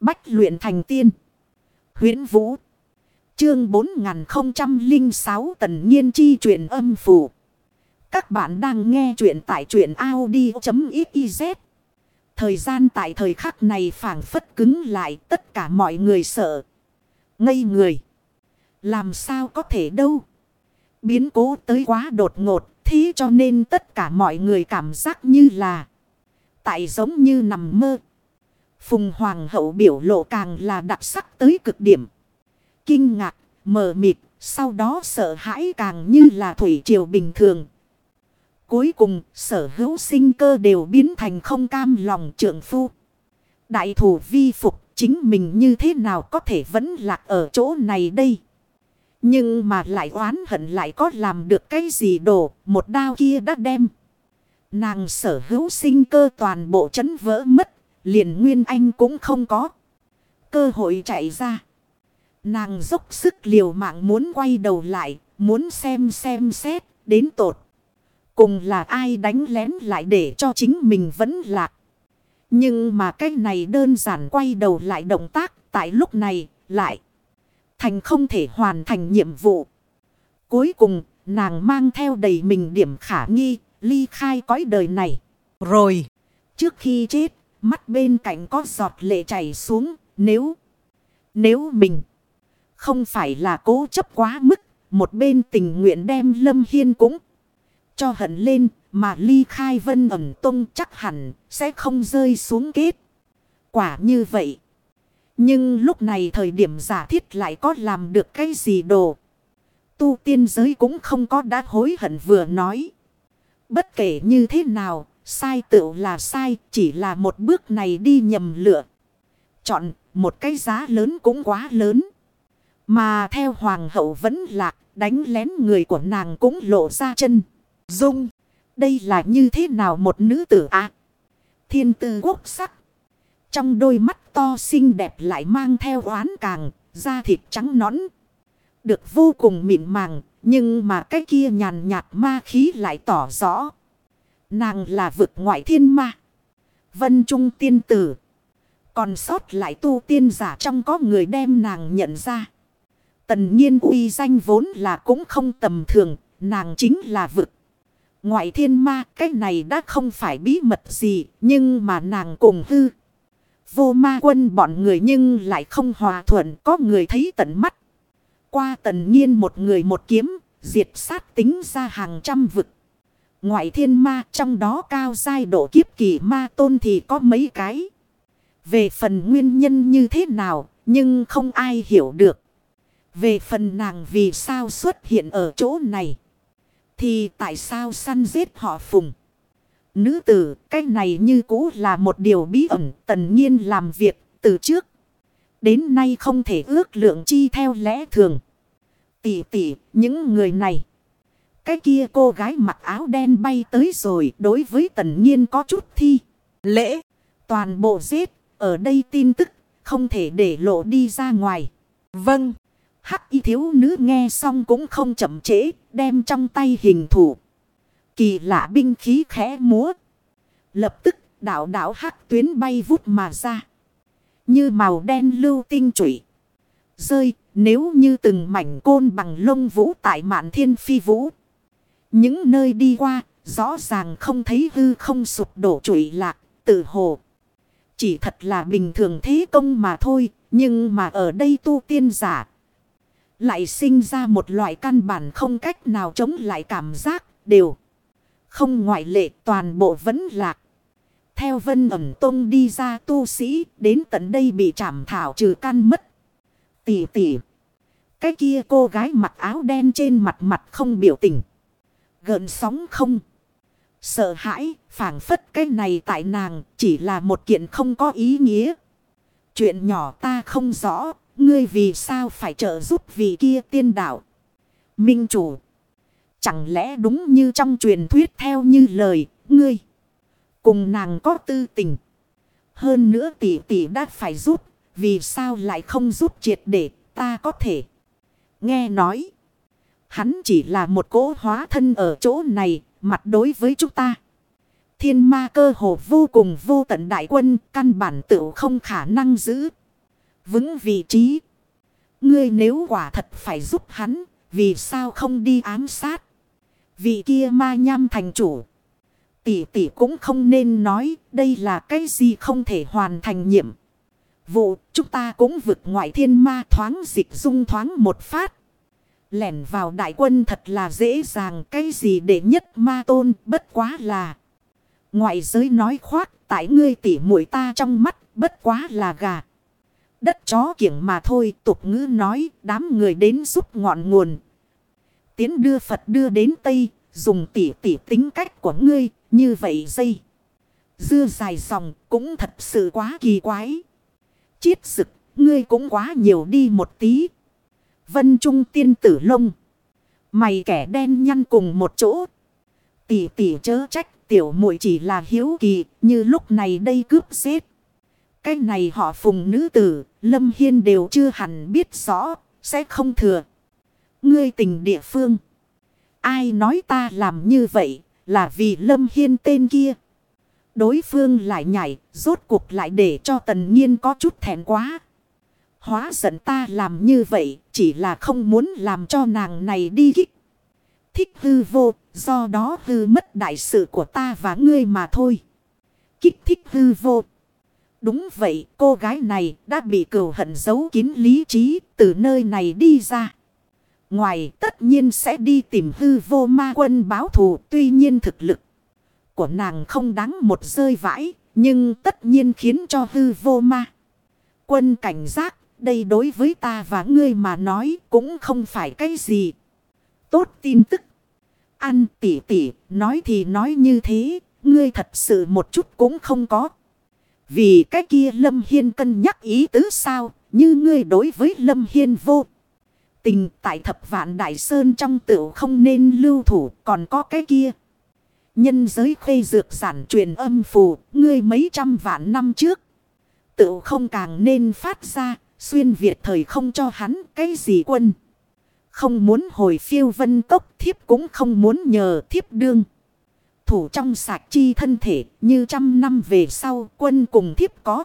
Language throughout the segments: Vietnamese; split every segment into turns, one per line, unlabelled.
Bách luyện thành tiên. huyễn Vũ. Chương 4006 Tần Nhiên Chi truyện âm phủ. Các bạn đang nghe truyện tại truyện Audi.xyz. Thời gian tại thời khắc này phản phất cứng lại, tất cả mọi người sợ. Ngây người. Làm sao có thể đâu. Biến cố tới quá đột ngột. Thế cho nên tất cả mọi người cảm giác như là. Tại giống như nằm mơ. Phùng Hoàng hậu biểu lộ càng là đặc sắc tới cực điểm. Kinh ngạc, mờ mịt, sau đó sợ hãi càng như là thủy triều bình thường. Cuối cùng, sở hữu sinh cơ đều biến thành không cam lòng trượng phu. Đại thủ vi phục, chính mình như thế nào có thể vẫn lạc ở chỗ này đây? Nhưng mà lại oán hận lại có làm được cái gì đổ, một đao kia đã đem. Nàng sở hữu sinh cơ toàn bộ chấn vỡ mất, liền Nguyên Anh cũng không có. Cơ hội chạy ra. Nàng dốc sức liều mạng muốn quay đầu lại, muốn xem xem xét, đến tột. Cùng là ai đánh lén lại để cho chính mình vẫn lạc. Nhưng mà cái này đơn giản quay đầu lại động tác, tại lúc này, lại thành không thể hoàn thành nhiệm vụ. Cuối cùng, nàng mang theo đầy mình điểm khả nghi, ly khai cõi đời này. Rồi, trước khi chết, mắt bên cạnh có giọt lệ chảy xuống, nếu, nếu mình không phải là cố chấp quá mức, một bên tình nguyện đem Lâm Hiên cũng cho hận lên, mà ly khai vân ẩm tông chắc hẳn sẽ không rơi xuống kết. Quả như vậy. Nhưng lúc này thời điểm giả thiết lại có làm được cái gì đồ. Tu tiên giới cũng không có đã hối hận vừa nói. Bất kể như thế nào, sai tự là sai, chỉ là một bước này đi nhầm lựa. Chọn một cái giá lớn cũng quá lớn. Mà theo hoàng hậu vẫn lạc, đánh lén người của nàng cũng lộ ra chân. Dung, đây là như thế nào một nữ tử ạ? À, thiên tư quốc sắc. Trong đôi mắt to xinh đẹp lại mang theo oán càng, da thịt trắng nõn. Được vô cùng mịn màng, nhưng mà cái kia nhàn nhạt ma khí lại tỏ rõ. Nàng là vực ngoại thiên ma. Vân Trung tiên tử. Còn sót lại tu tiên giả trong có người đem nàng nhận ra. Tần nhiên uy danh vốn là cũng không tầm thường, nàng chính là vực. Ngoại thiên ma cái này đã không phải bí mật gì, nhưng mà nàng cùng hư. Vô ma quân bọn người nhưng lại không hòa thuận, có người thấy tận mắt. Qua tần nhiên một người một kiếm, diệt sát tính ra hàng trăm vực. Ngoại thiên ma trong đó cao giai độ kiếp kỳ ma tôn thì có mấy cái. Về phần nguyên nhân như thế nào, nhưng không ai hiểu được. Về phần nàng vì sao xuất hiện ở chỗ này. Thì tại sao săn giết họ phùng? Nữ tử, cái này như cũ là một điều bí ẩn, tần nhiên làm việc từ trước. Đến nay không thể ước lượng chi theo lẽ thường. Tỷ tỷ, những người này. Cái kia cô gái mặc áo đen bay tới rồi đối với tần nhiên có chút thi. Lễ, toàn bộ giết, ở đây tin tức, không thể để lộ đi ra ngoài. Vâng. Hắc y thiếu nữ nghe xong cũng không chậm trễ, đem trong tay hình thủ. Kỳ lạ binh khí khẽ múa. Lập tức đảo đảo hắc tuyến bay vút mà ra. Như màu đen lưu tinh trụy. Rơi nếu như từng mảnh côn bằng lông vũ tại mạn thiên phi vũ. Những nơi đi qua, rõ ràng không thấy hư không sụp đổ trụi lạc, tự hồ. Chỉ thật là bình thường thế công mà thôi. Nhưng mà ở đây tu tiên giả lại sinh ra một loại căn bản không cách nào chống lại cảm giác, đều. Không ngoại lệ, toàn bộ vẫn lạc. Theo vân ẩm tông đi ra tu sĩ, đến tận đây bị trảm thảo trừ căn mất. Tỷ tỷ. Cái kia cô gái mặc áo đen trên mặt mặt không biểu tình. Gợn sóng không. Sợ hãi, phảng phất cái này tại nàng chỉ là một kiện không có ý nghĩa. Chuyện nhỏ ta không rõ, Ngươi vì sao phải trợ giúp vị kia tiên đạo? Minh chủ. Chẳng lẽ đúng như trong truyền thuyết theo như lời, ngươi. Cùng nàng có tư tình. Hơn nữa tỷ tỷ đã phải giúp. Vì sao lại không giúp triệt để ta có thể. Nghe nói. Hắn chỉ là một cỗ hóa thân ở chỗ này. Mặt đối với chúng ta. Thiên ma cơ hồ vô cùng vô tận đại quân. Căn bản tự không khả năng giữ. vững vị trí. Ngươi nếu quả thật phải giúp hắn, vì sao không đi ám sát? Vị kia ma nham thành chủ. Tỷ tỷ cũng không nên nói đây là cái gì không thể hoàn thành nhiệm. Vụ chúng ta cũng vực ngoại thiên ma thoáng dịch dung thoáng một phát. Lẻn vào đại quân thật là dễ dàng, cái gì để nhất ma tôn, bất quá là. Ngoại giới nói khoác, tại ngươi tỉ mũi ta trong mắt, bất quá là gà. Đất chó kiểng mà thôi, tục ngữ nói, đám người đến giúp ngọn nguồn. Tiến đưa Phật đưa đến Tây, dùng tỉ tỉ tính cách của ngươi, như vậy dây. Dưa dài dòng cũng thật sự quá kỳ quái. Chiết sực, ngươi cũng quá nhiều đi một tí. Vân Trung tiên tử lông. Mày kẻ đen nhăn cùng một chỗ. Tỷ tỷ chớ trách tiểu muội chỉ là hiếu kỳ như lúc này đây cướp giết. Cái này họ phùng nữ tử, Lâm Hiên đều chưa hẳn biết rõ, sẽ không thừa. Ngươi tình địa phương. Ai nói ta làm như vậy là vì Lâm Hiên tên kia. Đối phương lại nhảy, rốt cuộc lại để cho tần nhiên có chút thẹn quá. Hóa giận ta làm như vậy, chỉ là không muốn làm cho nàng này đi kích. Thích hư vô, do đó hư mất đại sự của ta và ngươi mà thôi. Kích thích hư vô. Đúng vậy, cô gái này đã bị cừu hận giấu kín lý trí từ nơi này đi ra. Ngoài tất nhiên sẽ đi tìm hư vô ma quân báo thù tuy nhiên thực lực của nàng không đáng một rơi vãi. Nhưng tất nhiên khiến cho hư vô ma. Quân cảnh giác đây đối với ta và ngươi mà nói cũng không phải cái gì. Tốt tin tức. Ăn tỉ tỉ nói thì nói như thế. Ngươi thật sự một chút cũng không có. Vì cái kia Lâm Hiên cân nhắc ý tứ sao. Như ngươi đối với Lâm Hiên vô. Tình tại thập vạn đại sơn trong tựu không nên lưu thủ còn có cái kia. Nhân giới khuê dược sản truyền âm phù, ngươi mấy trăm vạn năm trước. Tựu không càng nên phát ra, xuyên Việt thời không cho hắn cái gì quân. Không muốn hồi phiêu vân cốc, thiếp cũng không muốn nhờ thiếp đương. Thủ trong sạch chi thân thể, như trăm năm về sau, quân cùng thiếp có.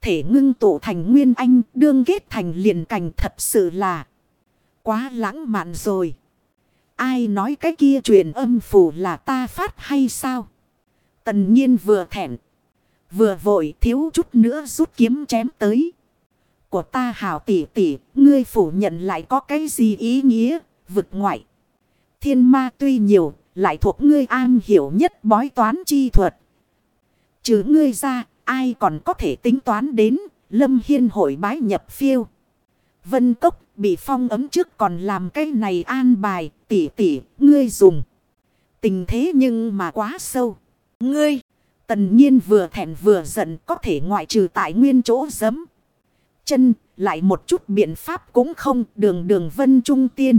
Thể ngưng tụ thành nguyên anh, đương kết thành liền cảnh thật sự là quá lãng mạn rồi. Ai nói cái kia truyền âm phủ là ta phát hay sao? Tần nhiên vừa thẹn. Vừa vội thiếu chút nữa rút kiếm chém tới. Của ta hảo tỷ tỷ, ngươi phủ nhận lại có cái gì ý nghĩa, vực ngoại. Thiên ma tuy nhiều, lại thuộc ngươi an hiểu nhất bói toán chi thuật. Chứ ngươi ra, ai còn có thể tính toán đến, lâm hiên hội bái nhập phiêu. Vân Cốc bị phong ấm trước còn làm cái này an bài, tỷ tỷ, ngươi dùng. Tình thế nhưng mà quá sâu. Ngươi, tần nhiên vừa thẹn vừa giận có thể ngoại trừ tại nguyên chỗ giấm. Chân, lại một chút biện pháp cũng không đường đường vân trung tiên.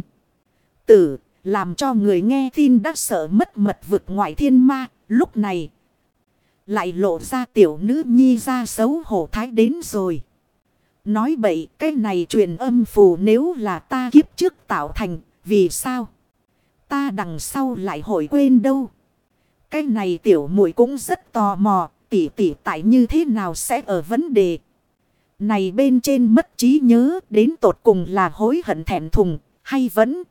Tử, làm cho người nghe tin đã sợ mất mật vực ngoại thiên ma, lúc này. Lại lộ ra tiểu nữ nhi ra xấu hổ thái đến rồi. Nói bậy cái này truyền âm phù nếu là ta kiếp trước tạo thành, vì sao? Ta đằng sau lại hội quên đâu? Cái này tiểu muội cũng rất tò mò, tỉ tỉ tại như thế nào sẽ ở vấn đề. Này bên trên mất trí nhớ đến tột cùng là hối hận thẹn thùng hay vẫn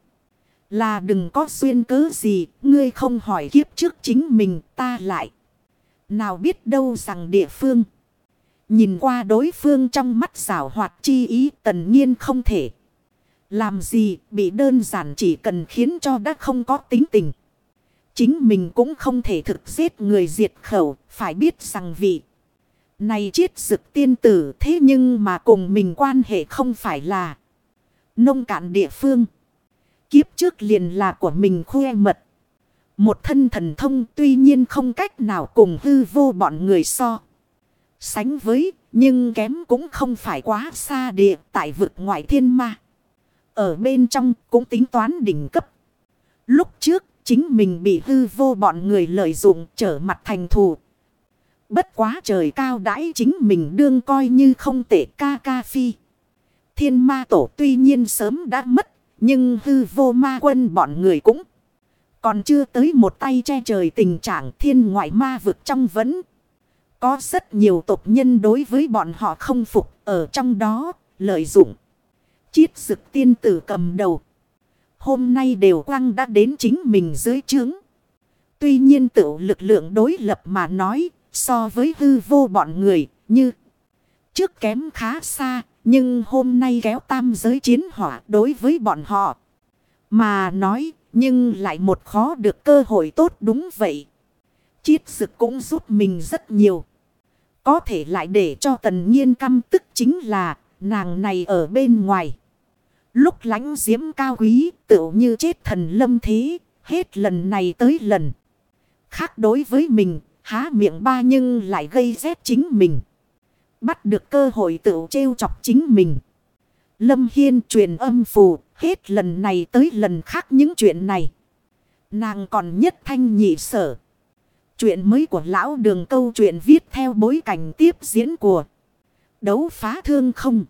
là đừng có xuyên cớ gì, ngươi không hỏi kiếp trước chính mình ta lại. Nào biết đâu rằng địa phương. Nhìn qua đối phương trong mắt xảo hoạt chi ý tần nhiên không thể. Làm gì bị đơn giản chỉ cần khiến cho đã không có tính tình. Chính mình cũng không thể thực giết người diệt khẩu, phải biết rằng vị. Này chiết dực tiên tử thế nhưng mà cùng mình quan hệ không phải là nông cạn địa phương. Kiếp trước liền là của mình khoe mật. Một thân thần thông tuy nhiên không cách nào cùng hư vô bọn người so. Sánh với, nhưng kém cũng không phải quá xa địa tại vực ngoại thiên ma. Ở bên trong cũng tính toán đỉnh cấp. Lúc trước, chính mình bị hư vô bọn người lợi dụng trở mặt thành thù. Bất quá trời cao đãi chính mình đương coi như không tệ ca ca phi. Thiên ma tổ tuy nhiên sớm đã mất, nhưng hư vô ma quân bọn người cũng còn chưa tới một tay che trời tình trạng thiên ngoại ma vực trong vẫn Có rất nhiều tộc nhân đối với bọn họ không phục ở trong đó, lợi dụng. Chiết dực tiên tử cầm đầu. Hôm nay đều quăng đã đến chính mình dưới trướng. Tuy nhiên tự lực lượng đối lập mà nói, so với hư vô bọn người, như trước kém khá xa, nhưng hôm nay kéo tam giới chiến hỏa đối với bọn họ. Mà nói, nhưng lại một khó được cơ hội tốt đúng vậy. Chiết sực cũng giúp mình rất nhiều. Có thể lại để cho tần nhiên căm tức chính là nàng này ở bên ngoài. Lúc lánh diễm cao quý tựu như chết thần lâm thế. Hết lần này tới lần. Khác đối với mình há miệng ba nhưng lại gây rét chính mình. Bắt được cơ hội tự trêu chọc chính mình. Lâm Hiên truyền âm phù, hết lần này tới lần khác những chuyện này. Nàng còn nhất thanh nhị sở. Chuyện mới của lão đường câu chuyện viết theo bối cảnh tiếp diễn của đấu phá thương không.